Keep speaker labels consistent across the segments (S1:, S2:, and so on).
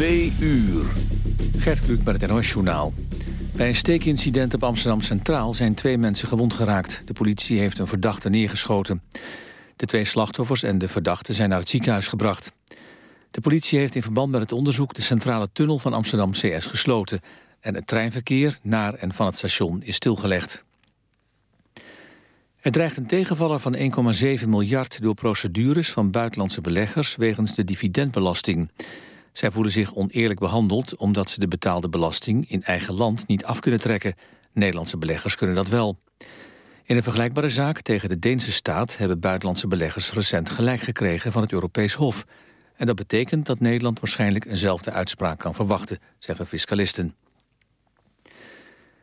S1: Twee uur.
S2: Gert Kluk met het NOS Journaal. Bij een steekincident op Amsterdam Centraal zijn twee mensen gewond geraakt. De politie heeft een verdachte neergeschoten. De twee slachtoffers en de verdachte zijn naar het ziekenhuis gebracht. De politie heeft in verband met het onderzoek de centrale tunnel van Amsterdam CS gesloten. En het treinverkeer naar en van het station is stilgelegd. Er dreigt een tegenvaller van 1,7 miljard door procedures van buitenlandse beleggers wegens de dividendbelasting. Zij voelen zich oneerlijk behandeld omdat ze de betaalde belasting in eigen land niet af kunnen trekken. Nederlandse beleggers kunnen dat wel. In een vergelijkbare zaak tegen de Deense staat hebben buitenlandse beleggers recent gelijk gekregen van het Europees Hof. En dat betekent dat Nederland waarschijnlijk eenzelfde uitspraak kan verwachten, zeggen fiscalisten.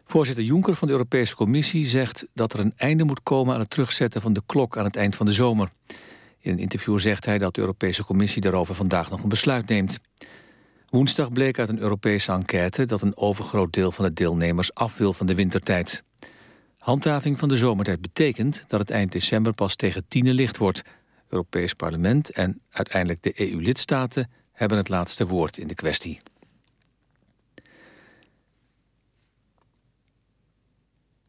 S2: Voorzitter Juncker van de Europese Commissie zegt dat er een einde moet komen aan het terugzetten van de klok aan het eind van de zomer. In een interview zegt hij dat de Europese Commissie daarover vandaag nog een besluit neemt. Woensdag bleek uit een Europese enquête dat een overgroot deel van de deelnemers af wil van de wintertijd. Handhaving van de zomertijd betekent dat het eind december pas tegen tienen licht wordt. Europees Parlement en uiteindelijk de EU-lidstaten hebben het laatste woord in de kwestie.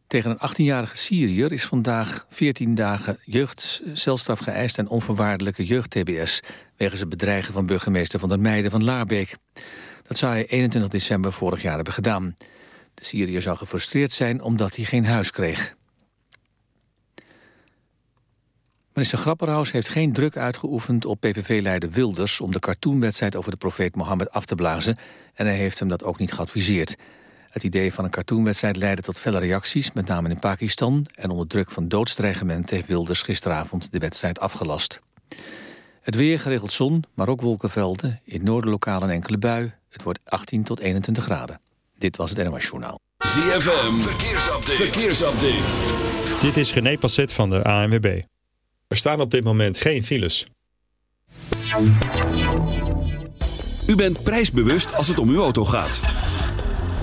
S2: Tegen een 18-jarige Syriër is vandaag 14 dagen jeugdcelstraf geëist en onvoorwaardelijke jeugd-TBS... wegens het bedreigen van burgemeester Van der Meijden van Laarbeek. Dat zou hij 21 december vorig jaar hebben gedaan. De Syriër zou gefrustreerd zijn omdat hij geen huis kreeg. Minister Grapperhaus heeft geen druk uitgeoefend op PVV-leider Wilders... om de cartoonwedstrijd over de profeet Mohammed af te blazen... en hij heeft hem dat ook niet geadviseerd... Het idee van een cartoonwedstrijd leidde tot felle reacties, met name in Pakistan. En onder druk van doodsdreigementen heeft Wilders gisteravond de wedstrijd afgelast. Het weer geregeld zon, maar ook wolkenvelden. In noorden lokaal een enkele bui. Het wordt 18 tot 21 graden. Dit was het NOS Journaal.
S1: ZFM, verkeersupdate. verkeersupdate.
S3: Dit is René Passet van de ANWB. Er staan op dit moment geen files.
S1: U bent prijsbewust als het om uw auto gaat.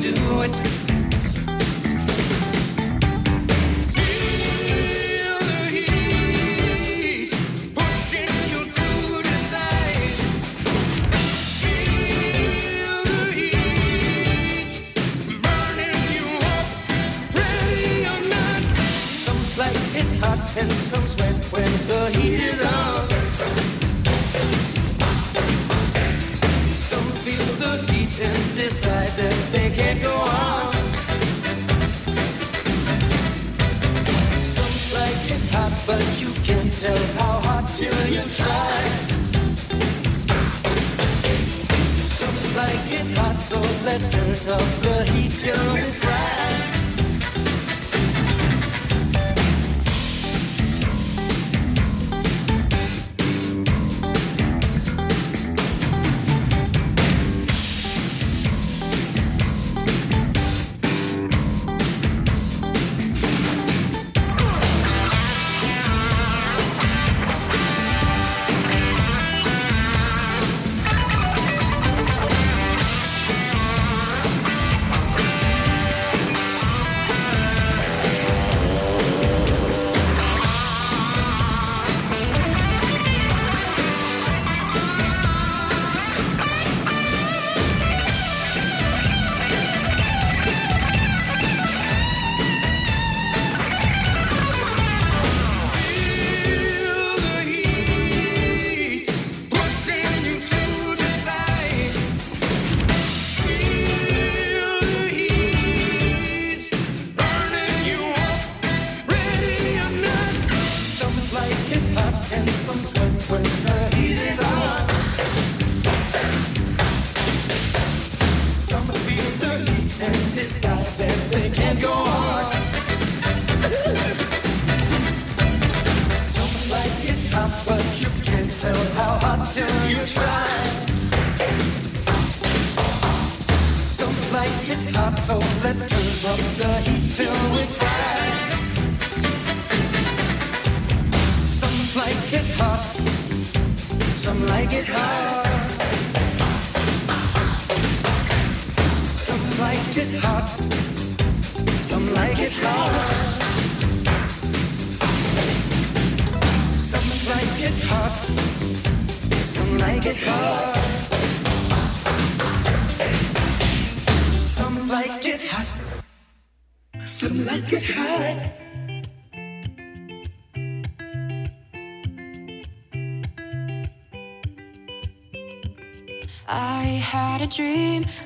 S4: do it.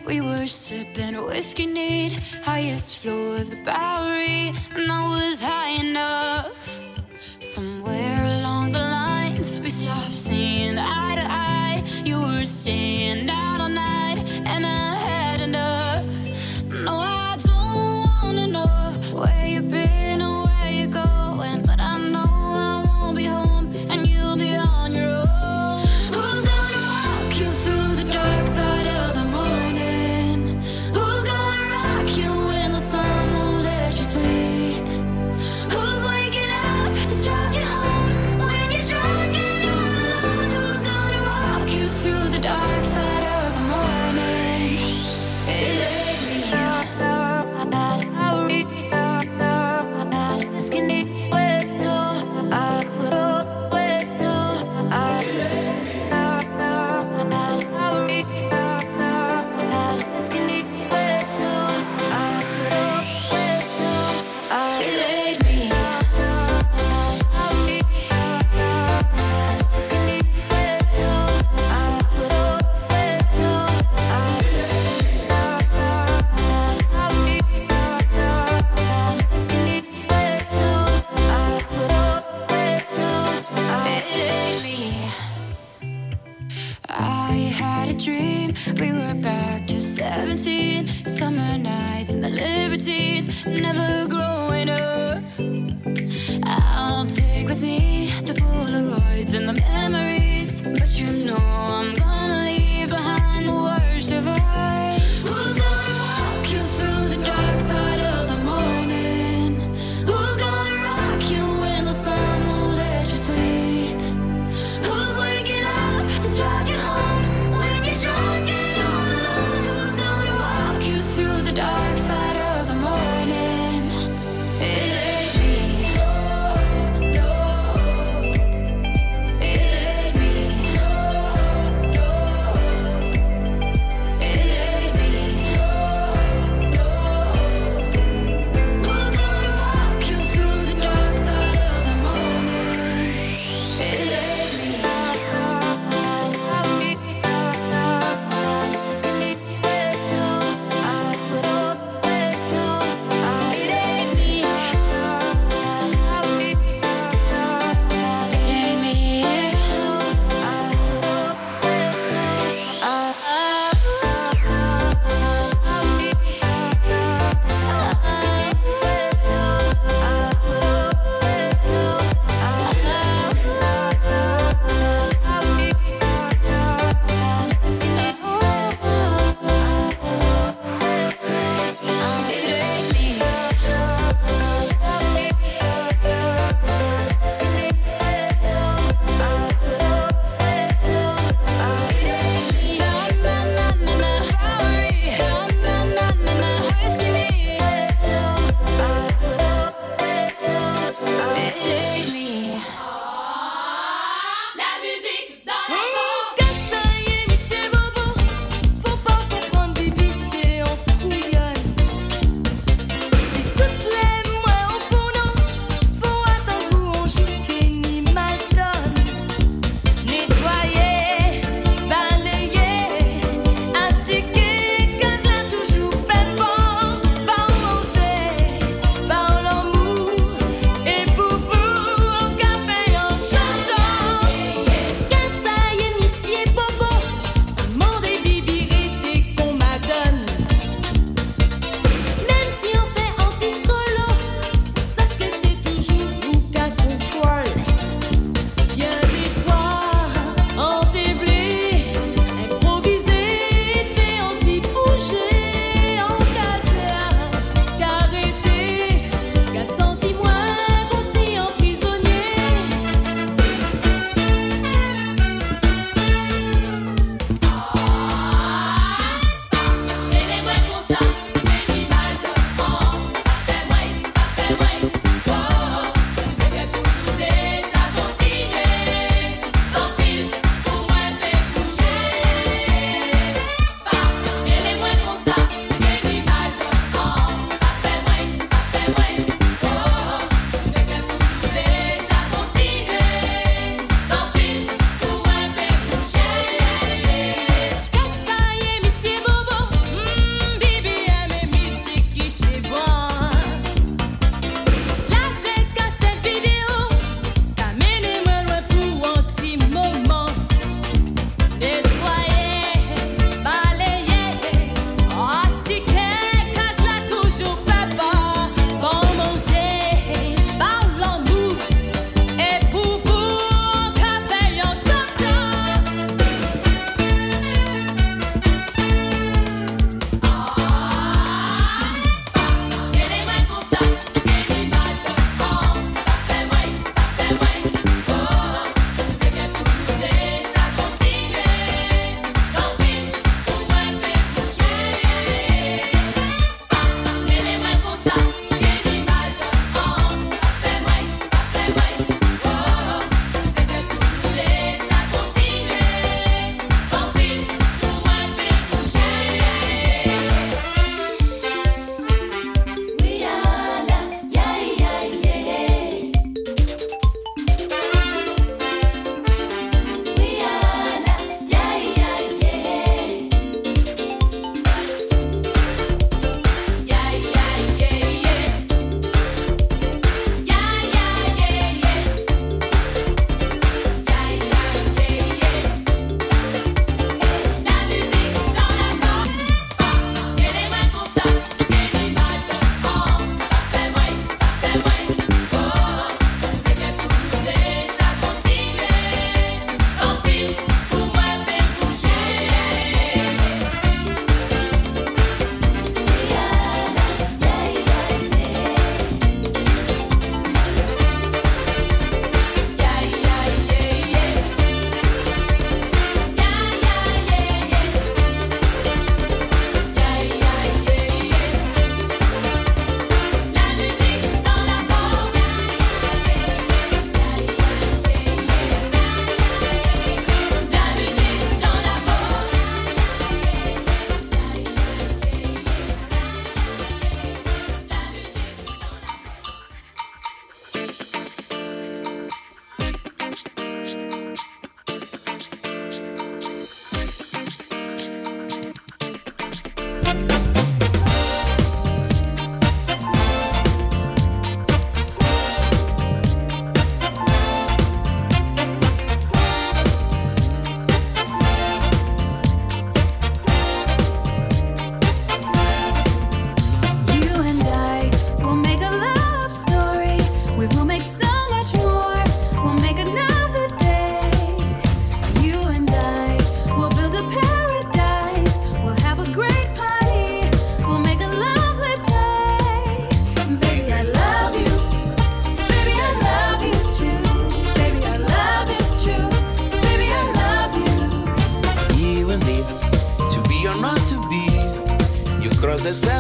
S4: we
S5: were sipping whiskey, need highest floor of the bower.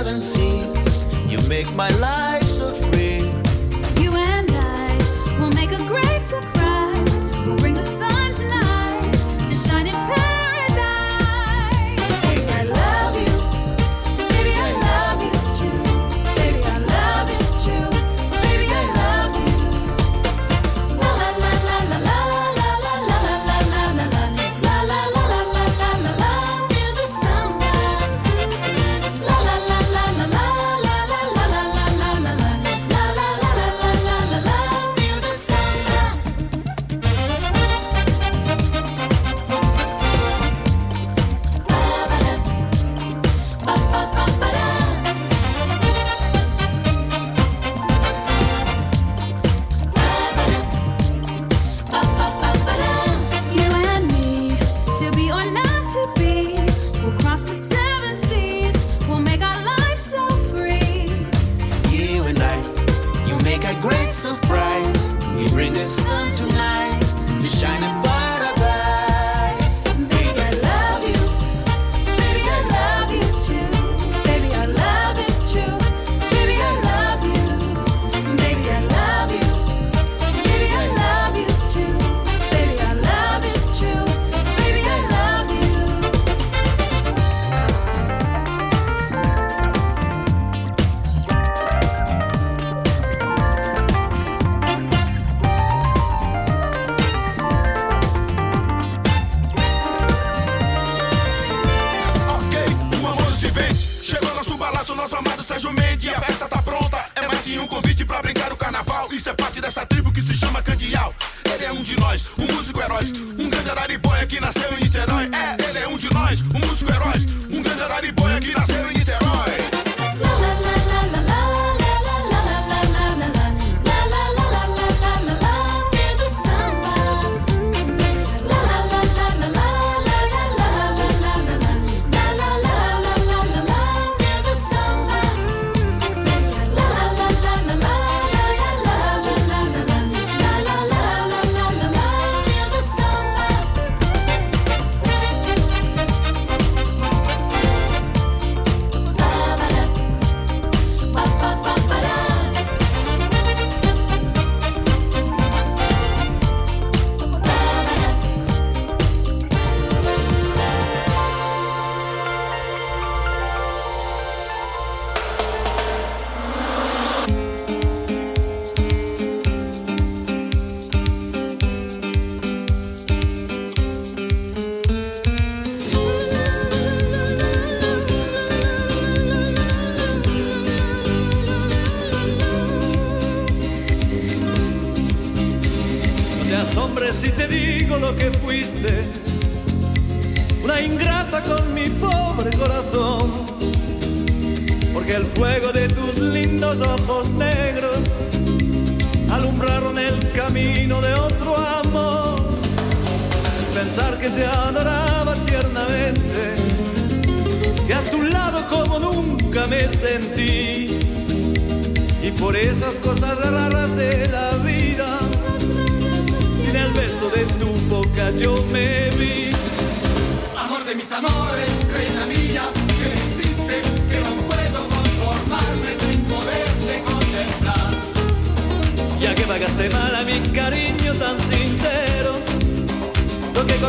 S5: seven seas. You
S4: make my life so free.
S5: You and I will make a great surprise.
S6: heróis. Um grande araribóia que nasceu em Niterói. É, ele é um de nós, um músico herói.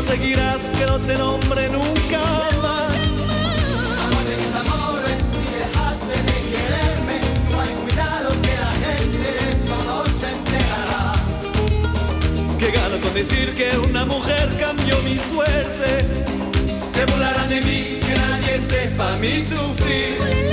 S7: conseguirás que no te nombre nunca más.
S4: Amores, amores, si dejaste de quererme, no hay cuidado que la gente de eso no se enterará.
S7: Que gano con decir que una mujer cambió mi suerte. Se burlarán de mí, que nadie sepa mi sufrir.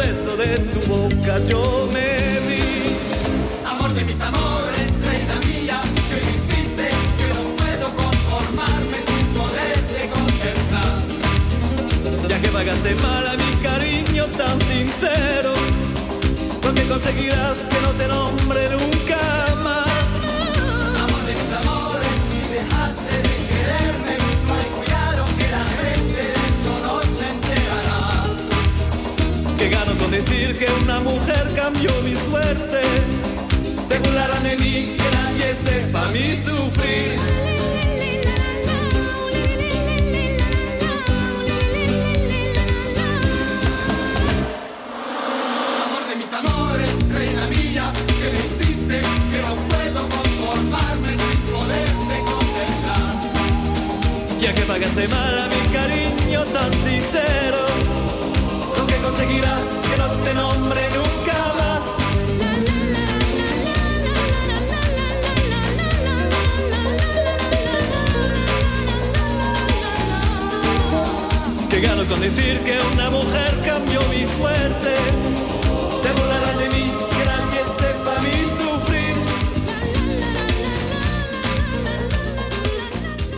S7: de tu boca yo me vi.
S4: Amor de mis amores, reina mía, que me hiciste que no puedo conformarme sin poderte contemplar.
S7: Ya que pagaste mal a mi cariño tan sincero, lo que conseguirás que no te nombre nunca
S4: que
S7: una mujer cambió mi suerte. Se burlarán de mí, que nadie sepa mi sufrir.
S4: Amor de que no
S7: te nombre nunca más. Que gano con decir que una mujer cambió mi suerte. Se burlarán de mí, que nadie sepa mi sufrir.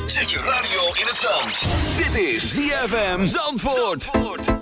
S1: Zet je radio in het zand. Dit is ZFM Zandvoort.
S4: Amor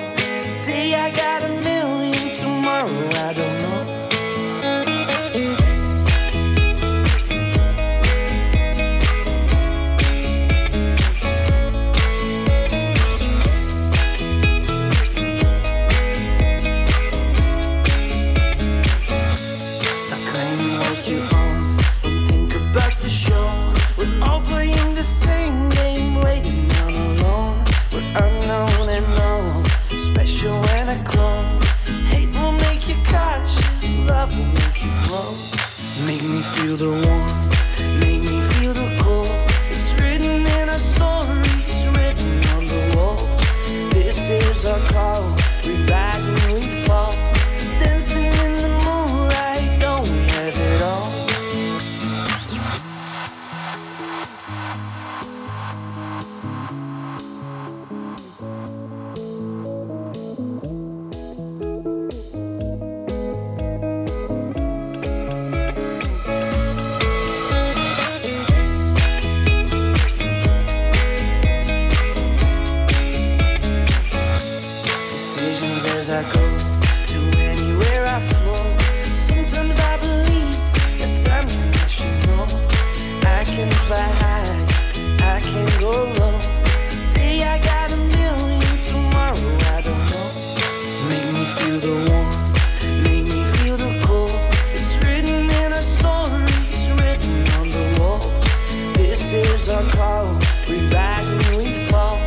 S8: are. We rise and we fall.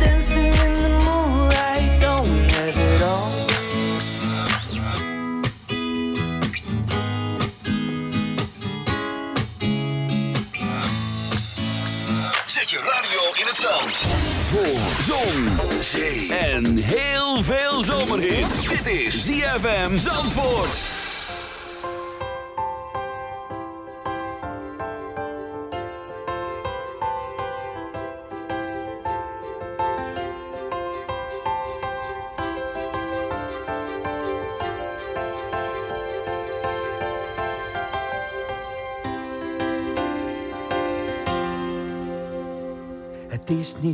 S8: Dancing in the moonlight, don't we have it all?
S1: Zet je radio in het zand. Voor zon, zee en heel veel zomerhit. Dit is ZFM Zandvoort.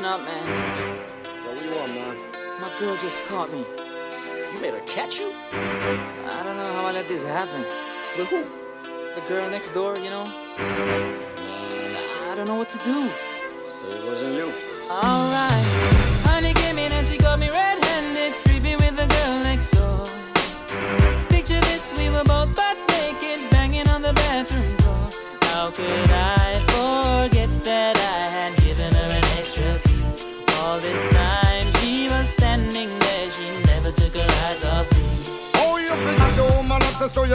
S8: open
S9: up, man.
S10: Yo, what you want, man?
S9: My girl just caught me.
S10: You made her catch you?
S9: I don't know how I let this happen.
S10: With who?
S9: The girl next door, you know? I don't know what to do.
S10: So it wasn't you.
S9: Alright. Honey came in and she got me red-handed, creepy with the girl next door. Picture this, we were both butt naked, banging on the bathroom floor. How could I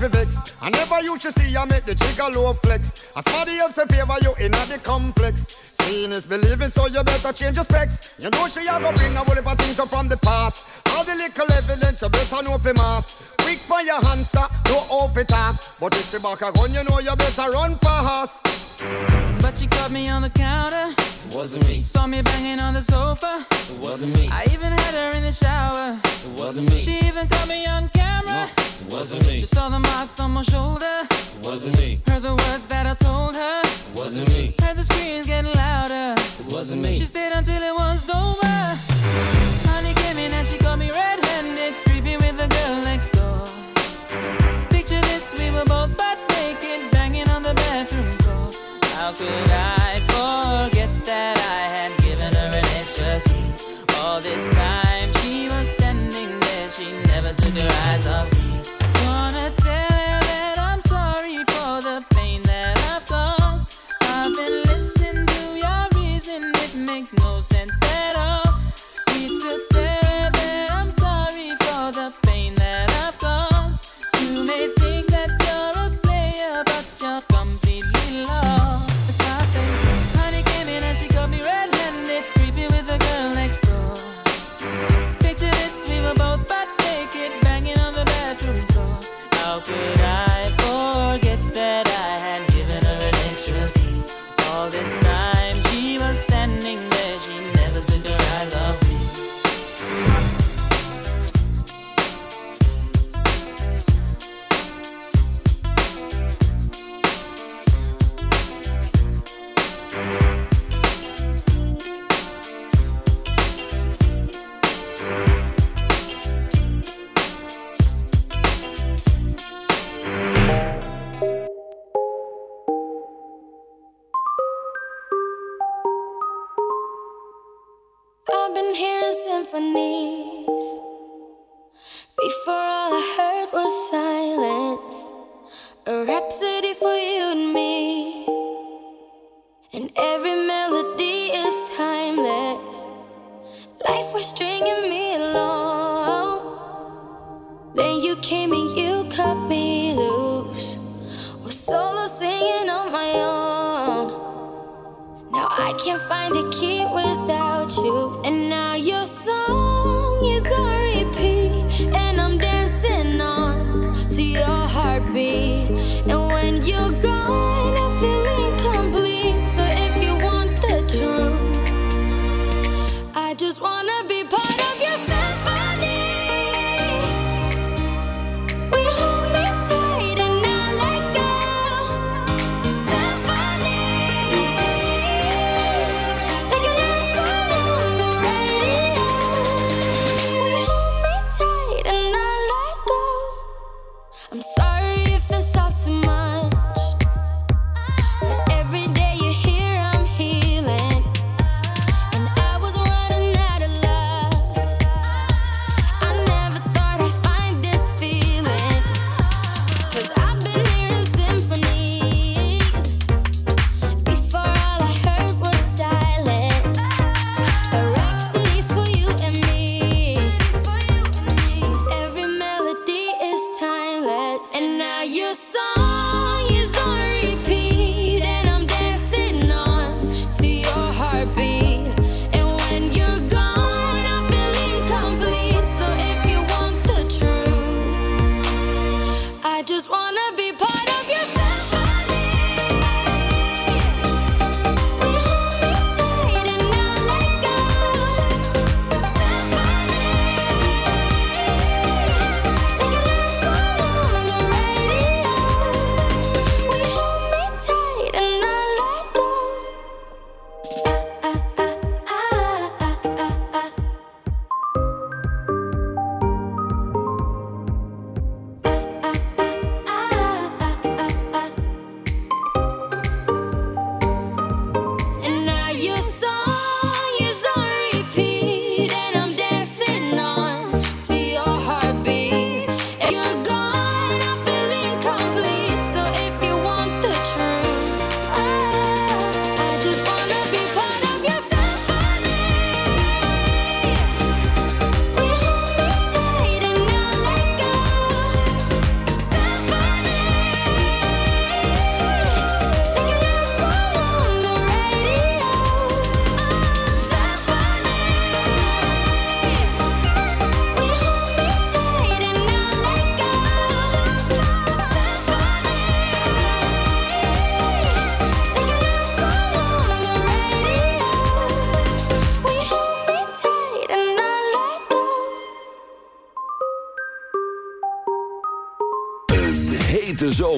S11: right for vex. I never you should see I make the jigger low flex. As somebody else in favor you in the complex. Seeing is believing, so you better change your specs. You know she a go bring a whole heap of things up from the past. All the little evidence you better know for mass. Quick for your answer, no off it talk. But if she back a gun, you know you better run fast.
S9: But she caught me on the counter.
S12: It Wasn't me.
S9: Saw me banging on the sofa.
S12: It wasn't me.
S9: I even had her in the shower.
S12: It wasn't me.
S9: She even caught me on camera.
S12: It wasn't me.
S9: She saw the marks on my shoulder.
S12: It wasn't me.
S9: Heard the words that I told her.
S12: It wasn't me.
S9: Heard the screams getting louder.
S12: It wasn't me.
S9: She stayed until it was over. Honey came in and she got me red-handed,